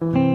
Mm-hmm.